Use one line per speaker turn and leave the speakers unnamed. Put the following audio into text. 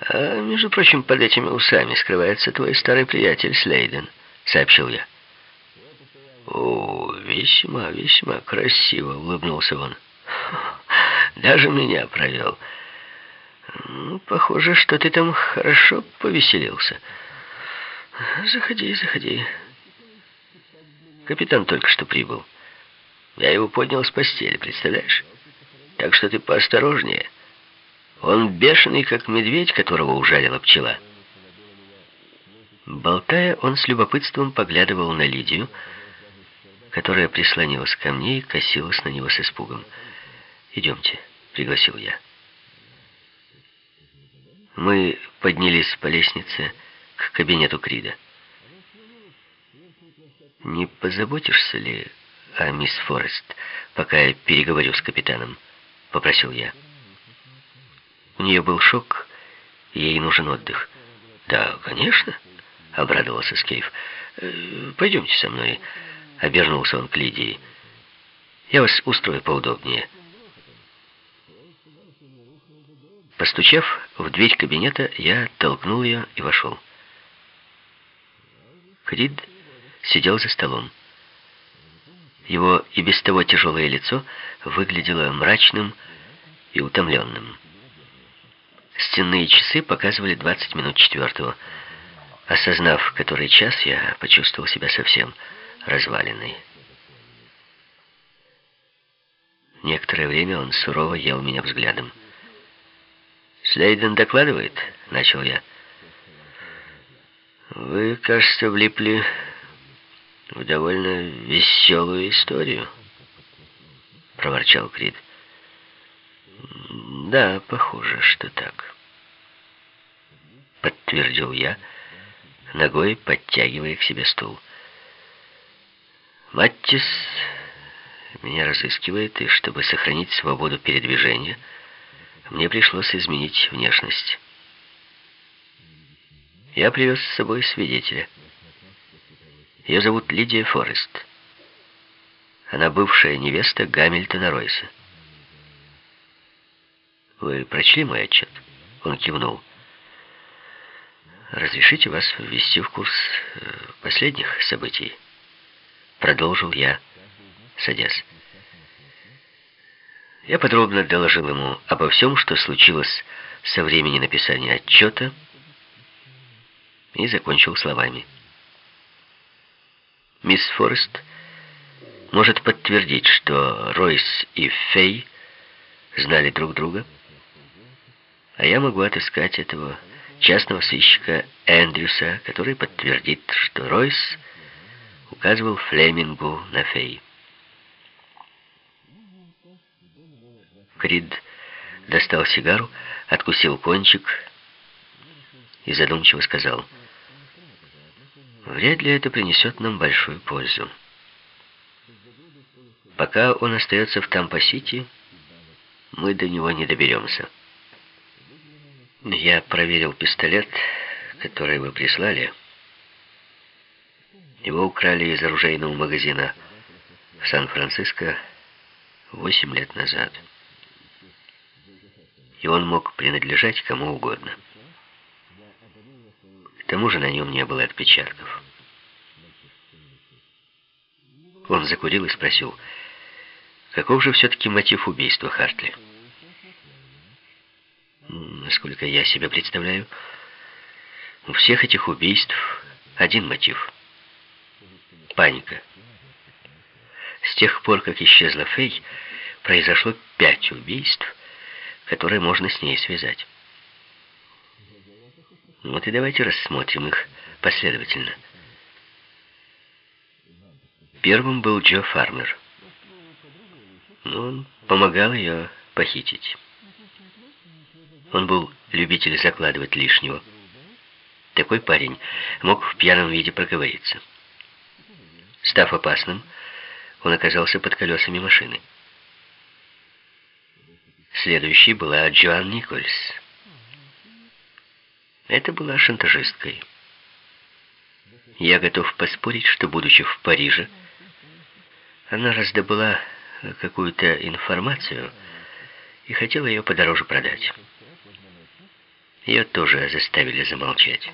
«А, между прочим, под этими усами скрывается твой старый приятель Слейден», — сообщил я. «О, весьма, весьма красиво», — улыбнулся он. «Даже меня провел. Ну, похоже, что ты там хорошо повеселился. Заходи, заходи. Капитан только что прибыл. Я его поднял с постели, представляешь? Так что ты поосторожнее». Он бешеный, как медведь, которого ужалила пчела. Болтая, он с любопытством поглядывал на Лидию, которая прислонилась ко мне и косилась на него с испугом. «Идемте», — пригласил я. Мы поднялись по лестнице к кабинету Крида. «Не позаботишься ли о мисс Форест, пока я переговорю с капитаном?» — попросил я. У нее был шок, ей нужен отдых. «Да, конечно», — обрадовался Скейф. «Э, «Пойдемте со мной», — обернулся он к Лидии. «Я вас устрою поудобнее». Постучав в дверь кабинета, я толкнул ее и вошел. Крид сидел за столом. Его и без того тяжелое лицо выглядело мрачным и утомленным. Стенные часы показывали 20 минут четвертого. Осознав, который час, я почувствовал себя совсем разваленной. Некоторое время он сурово ел меня взглядом. «Слейден докладывает», — начал я. «Вы, кажется, влипли в довольно веселую историю», — проворчал Крид. «Да, похоже, что так», — подтвердил я, ногой подтягивая к себе стул. «Маттис меня разыскивает, и чтобы сохранить свободу передвижения, мне пришлось изменить внешность. Я привез с собой свидетеля. Ее зовут Лидия Форест. Она бывшая невеста Гамильтона Ройса. «Вы прочли мой отчет?» Он кивнул. «Разрешите вас ввести в курс э, последних событий?» Продолжил я, садясь. Я подробно доложил ему обо всем, что случилось со времени написания отчета, и закончил словами. Мисс Форест может подтвердить, что Ройс и Фей знали друг друга, а я могу отыскать этого частного сыщика Эндрюса, который подтвердит, что Ройс указывал Флемингу на Фей. Крид достал сигару, откусил кончик и задумчиво сказал, «Вряд ли это принесет нам большую пользу. Пока он остается в Тампа-Сити, мы до него не доберемся». Я проверил пистолет, который вы прислали. Его украли из оружейного магазина в Сан-Франциско восемь лет назад. И он мог принадлежать кому угодно. К тому же на нем не было отпечатков. Он закурил и спросил, каков же все-таки мотив убийства Хартли? Насколько я себе представляю, у всех этих убийств один мотив — паника. С тех пор, как исчезла Фей, произошло пять убийств, которые можно с ней связать. Вот и давайте рассмотрим их последовательно. Первым был Джо Фармер. Он помогал ее похитить. Он был любитель закладывать лишнего. Такой парень мог в пьяном виде проговориться. Став опасным, он оказался под колесами машины. Следующей была Джоан Никольс. Это была шантажисткой. Я готов поспорить, что, будучи в Париже, она раздобыла какую-то информацию и хотела ее подороже продать. Ее тоже заставили замолчать.